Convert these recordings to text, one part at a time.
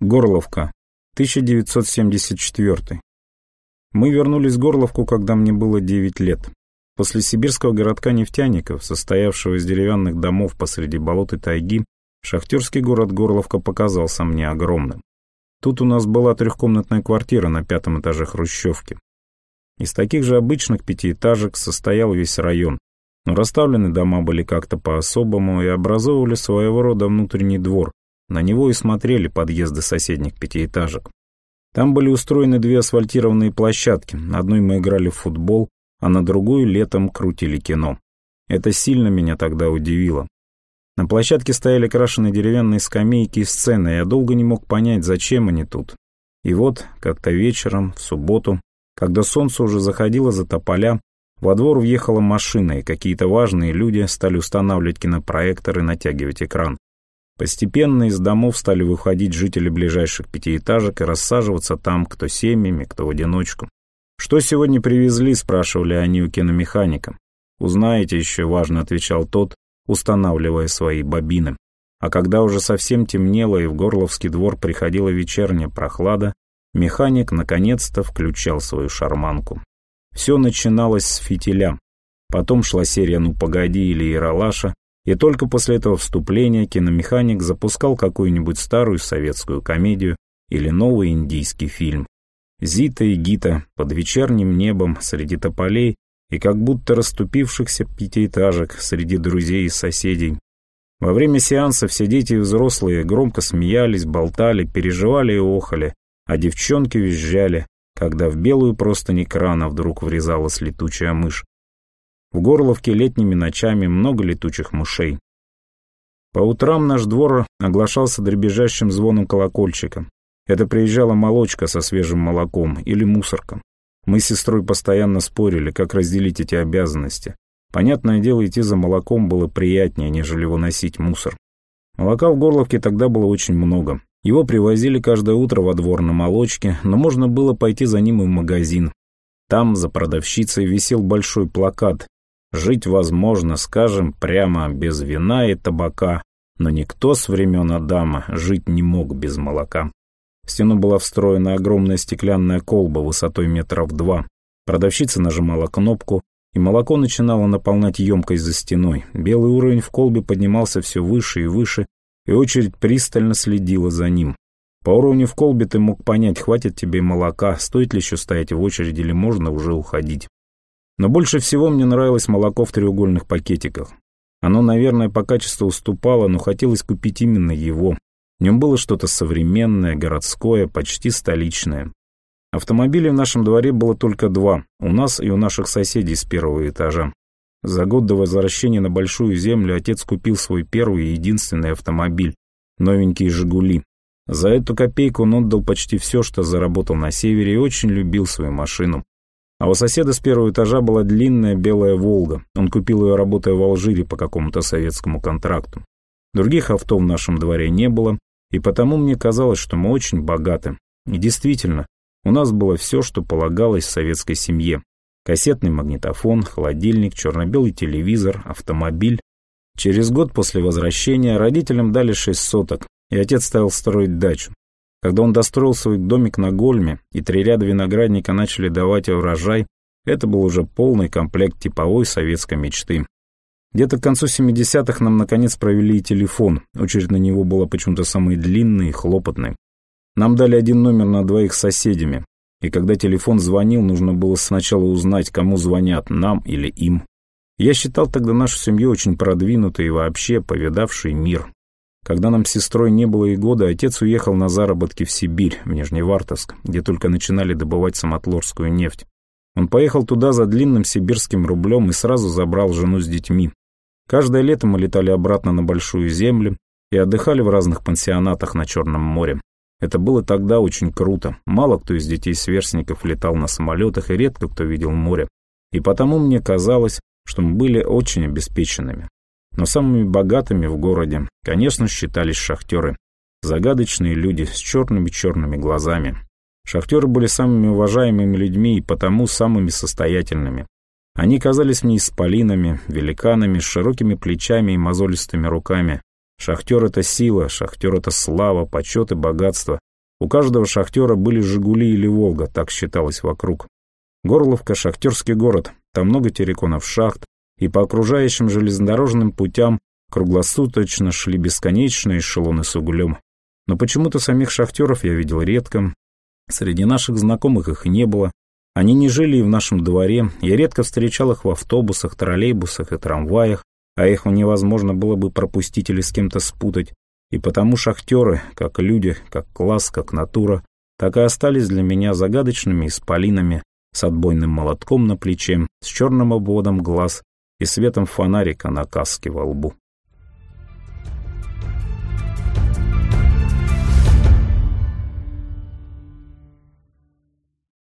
Горловка, 1974. Мы вернулись в Горловку, когда мне было 9 лет. После сибирского городка нефтяников, состоявшего из деревянных домов посреди болот и тайги, шахтерский город Горловка показался мне огромным. Тут у нас была трехкомнатная квартира на пятом этаже Хрущевки. Из таких же обычных пятиэтажек состоял весь район, но расставлены дома были как-то по-особому и образовывали своего рода внутренний двор, на него и смотрели подъезды соседних пятиэтажек. Там были устроены две асфальтированные площадки. На одной мы играли в футбол, а на другую летом крутили кино. Это сильно меня тогда удивило. На площадке стояли крашеные деревянные скамейки и сцены, я долго не мог понять, зачем они тут. И вот, как-то вечером, в субботу, когда солнце уже заходило за тополя, во двор въехала машина, и какие-то важные люди стали устанавливать кинопроектор и натягивать экран. Постепенно из домов стали выходить жители ближайших пятиэтажек и рассаживаться там, кто семьями, кто в одиночку. «Что сегодня привезли?» – спрашивали они у киномеханика. «Узнаете еще», – важно отвечал тот, устанавливая свои бобины. А когда уже совсем темнело и в Горловский двор приходила вечерняя прохлада, механик наконец-то включал свою шарманку. Все начиналось с фитиля. Потом шла серия «Ну погоди» или «Яралаша», и только после этого вступления киномеханик запускал какую-нибудь старую советскую комедию или новый индийский фильм. Зита и Гита под вечерним небом среди тополей и как будто расступившихся пятиэтажек среди друзей и соседей. Во время сеанса все дети и взрослые громко смеялись, болтали, переживали и охали, а девчонки визжали, когда в белую простынь экрана вдруг врезалась летучая мышь. В Горловке летними ночами много летучих мышей. По утрам наш двор оглашался дребезжащим звоном колокольчика. Это приезжала молочка со свежим молоком или мусорка. Мы с сестрой постоянно спорили, как разделить эти обязанности. Понятное дело, идти за молоком было приятнее, нежели выносить мусор. Молока в Горловке тогда было очень много. Его привозили каждое утро во двор на молочке, но можно было пойти за ним и в магазин. Там за продавщицей висел большой плакат Жить возможно, скажем, прямо без вина и табака, но никто с времен Адама жить не мог без молока. В стену была встроена огромная стеклянная колба высотой метров два. Продавщица нажимала кнопку, и молоко начинало наполнять емкость за стеной. Белый уровень в колбе поднимался все выше и выше, и очередь пристально следила за ним. По уровню в колбе ты мог понять, хватит тебе молока, стоит ли еще стоять в очереди или можно уже уходить. Но больше всего мне нравилось молоко в треугольных пакетиках. Оно, наверное, по качеству уступало, но хотелось купить именно его. В нем было что-то современное, городское, почти столичное. Автомобилей в нашем дворе было только два, у нас и у наших соседей с первого этажа. За год до возвращения на Большую Землю отец купил свой первый и единственный автомобиль, новенький «Жигули». За эту копейку он отдал почти все, что заработал на севере, и очень любил свою машину. А у соседа с первого этажа была длинная белая «Волга». Он купил ее, работая в Алжире по какому-то советскому контракту. Других авто в нашем дворе не было, и потому мне казалось, что мы очень богаты. И действительно, у нас было все, что полагалось советской семье. Кассетный магнитофон, холодильник, черно-белый телевизор, автомобиль. Через год после возвращения родителям дали шесть соток, и отец стал строить дачу. Когда он достроил свой домик на Гольме, и три ряда виноградника начали давать урожай, это был уже полный комплект типовой советской мечты. Где-то к концу 70-х нам наконец провели и телефон, очередь на него была почему-то самой длинной и хлопотной. Нам дали один номер на двоих с соседями, и когда телефон звонил, нужно было сначала узнать, кому звонят, нам или им. Я считал тогда нашу семью очень продвинутой и вообще повидавшей мир. Когда нам с сестрой не было и года, отец уехал на заработки в Сибирь, в Нижневартовск, где только начинали добывать самотлорскую нефть. Он поехал туда за длинным сибирским рублем и сразу забрал жену с детьми. Каждое лето мы летали обратно на Большую Землю и отдыхали в разных пансионатах на Черном море. Это было тогда очень круто. Мало кто из детей сверстников летал на самолетах и редко кто видел море. И потому мне казалось, что мы были очень обеспеченными. Но самыми богатыми в городе, конечно, считались шахтеры. Загадочные люди с черными-черными глазами. Шахтеры были самыми уважаемыми людьми и потому самыми состоятельными. Они казались мне исполинами, великанами, с широкими плечами и мозолистыми руками. Шахтер — это сила, шахтер — это слава, почет и богатство. У каждого шахтера были «Жигули» или «Волга», так считалось вокруг. Горловка — шахтерский город, там много терриконов шахт, и по окружающим железнодорожным путям круглосуточно шли бесконечные эшелоны с углем. Но почему-то самих шахтеров я видел редко, среди наших знакомых их не было, они не жили и в нашем дворе, я редко встречал их в автобусах, троллейбусах и трамваях, а их невозможно было бы пропустить или с кем-то спутать, и потому шахтеры, как люди, как класс, как натура, так и остались для меня загадочными исполинами, с отбойным молотком на плече, с черным обводом глаз и светом фонарика на каске во лбу.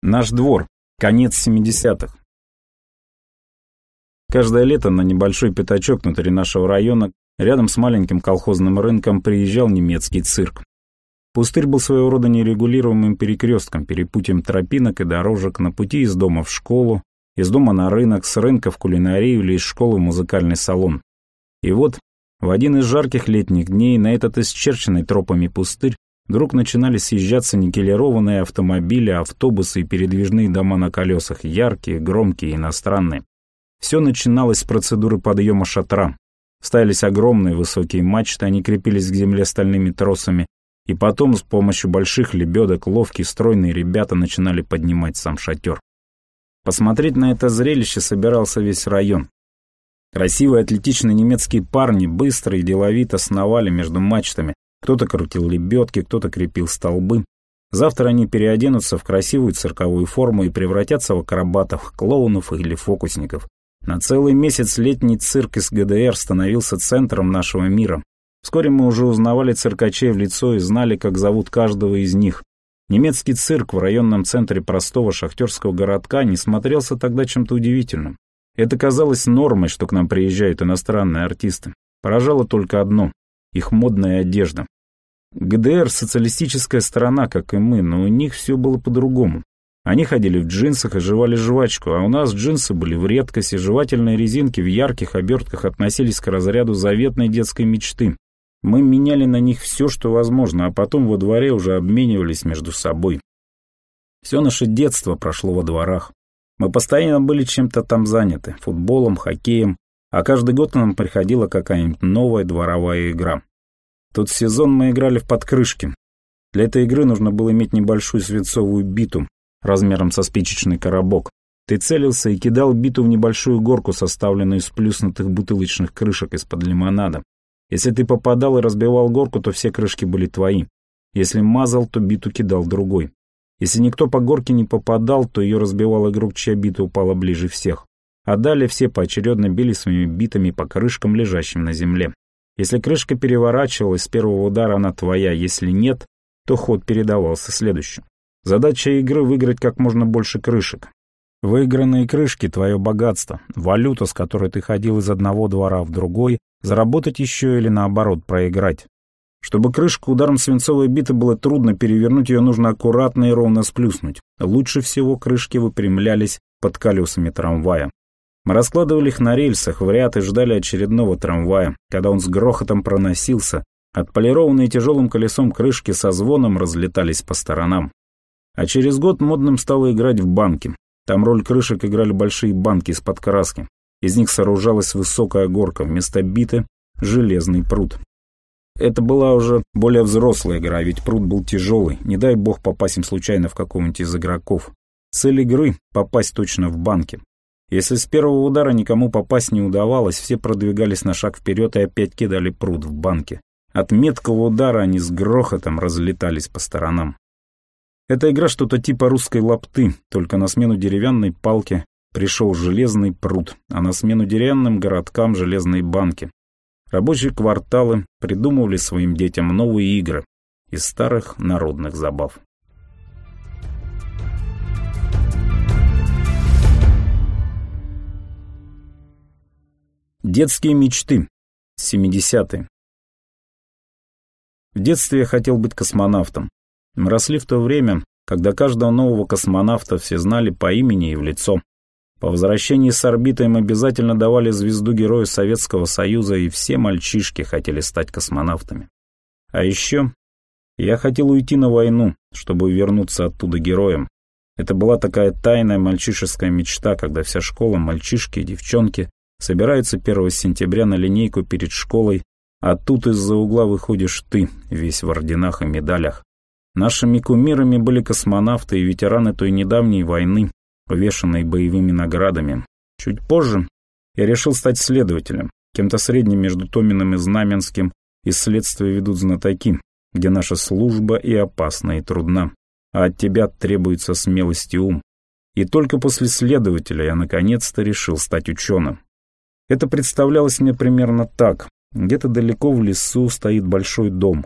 Наш двор. Конец 70-х. Каждое лето на небольшой пятачок внутри нашего района, рядом с маленьким колхозным рынком, приезжал немецкий цирк. Пустырь был своего рода нерегулируемым перекрестком, перепутьем тропинок и дорожек на пути из дома в школу, из дома на рынок, с рынка в кулинарию или из школы в музыкальный салон. И вот, в один из жарких летних дней на этот исчерченный тропами пустырь вдруг начинали съезжаться никелированные автомобили, автобусы и передвижные дома на колесах, яркие, громкие, иностранные. Все начиналось с процедуры подъема шатра. Ставились огромные высокие мачты, они крепились к земле стальными тросами, и потом с помощью больших лебедок ловкие стройные ребята начинали поднимать сам шатер. Посмотреть на это зрелище собирался весь район. Красивые атлетичные немецкие парни быстро и деловито сновали между мачтами. Кто-то крутил лебедки, кто-то крепил столбы. Завтра они переоденутся в красивую цирковую форму и превратятся в акробатов, клоунов или фокусников. На целый месяц летний цирк из ГДР становился центром нашего мира, Вскоре мы уже узнавали циркачей в лицо и знали, как зовут каждого из них. Немецкий цирк в районном центре простого шахтерского городка не смотрелся тогда чем-то удивительным. Это казалось нормой, что к нам приезжают иностранные артисты. Поражало только одно – их модная одежда. ГДР – социалистическая страна, как и мы, но у них все было по-другому. Они ходили в джинсах и жевали жвачку, а у нас джинсы были в редкость, и жевательные резинки в ярких обертках относились к разряду заветной детской мечты. Мы меняли на них все, что возможно, а потом во дворе уже обменивались между собой. Все наше детство прошло во дворах. Мы постоянно были чем-то там заняты, футболом, хоккеем, а каждый год нам приходила какая-нибудь новая дворовая игра. Тот сезон мы играли в подкрышки. Для этой игры нужно было иметь небольшую свинцовую биту размером со спичечный коробок. Ты целился и кидал биту в небольшую горку, составленную из плюснутых бутылочных крышек из-под лимонада. Если ты попадал и разбивал горку, то все крышки были твои. Если мазал, то биту кидал другой. Если никто по горке не попадал, то ее разбивал игрок, чья бита упала ближе всех. А далее все поочередно били своими битами по крышкам, лежащим на земле. Если крышка переворачивалась, с первого удара она твоя, если нет, то ход передавался следующему. Задача игры — выиграть как можно больше крышек. Выигранные крышки — твое богатство, валюта, с которой ты ходил из одного двора в другой, заработать еще или наоборот проиграть. Чтобы крышку ударом свинцовой биты было трудно перевернуть, ее нужно аккуратно и ровно сплюснуть. Лучше всего крышки выпрямлялись под колесами трамвая. Мы раскладывали их на рельсах в ряд и ждали очередного трамвая. Когда он с грохотом проносился, отполированные тяжелым колесом крышки со звоном разлетались по сторонам. А через год модным стало играть в банки. Там роль крышек играли большие банки из-под краски. Из них сооружалась высокая горка, вместо биты — железный пруд. Это была уже более взрослая игра, ведь пруд был тяжелый, не дай бог попасть им случайно в какого-нибудь из игроков. Цель игры — попасть точно в банки. Если с первого удара никому попасть не удавалось, все продвигались на шаг вперед и опять кидали пруд в банки. От меткого удара они с грохотом разлетались по сторонам. Эта игра что-то типа русской лапты, только на смену деревянной палке пришел железный пруд, а на смену деревянным городкам железные банки. Рабочие кварталы придумывали своим детям новые игры из старых народных забав. Детские мечты. 70-е. В детстве я хотел быть космонавтом. Росли в то время, когда каждого нового космонавта все знали по имени и в лицо. По возвращении с орбиты им обязательно давали звезду Героя Советского Союза, и все мальчишки хотели стать космонавтами. А еще Я хотел уйти на войну, чтобы вернуться оттуда героем. Это была такая тайная мальчишеская мечта, когда вся школа, мальчишки и девчонки, собираются 1 сентября на линейку перед школой, а тут из-за угла выходишь ты, весь в орденах и медалях. Нашими кумирами были космонавты и ветераны той недавней войны, увешанные боевыми наградами. Чуть позже я решил стать следователем, кем-то средним между Томиным и Знаменским, и следствие ведут знатоки, где наша служба и опасна, и трудна, а от тебя требуется смелость и ум. И только после следователя я наконец-то решил стать ученым. Это представлялось мне примерно так. Где-то далеко в лесу стоит большой дом.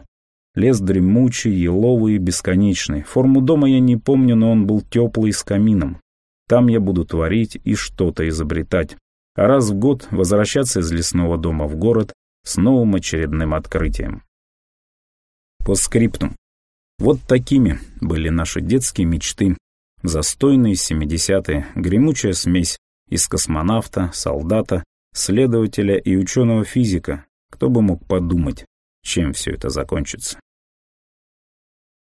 Лес дремучий, еловый и бесконечный. Форму дома я не помню, но он был теплый с камином. Там я буду творить и что-то изобретать. А раз в год возвращаться из лесного дома в город с новым очередным открытием. По скриптум. Вот такими были наши детские мечты. Застойные 70-е, гремучая смесь из космонавта, солдата, следователя и ученого-физика. Кто бы мог подумать, чем все это закончится.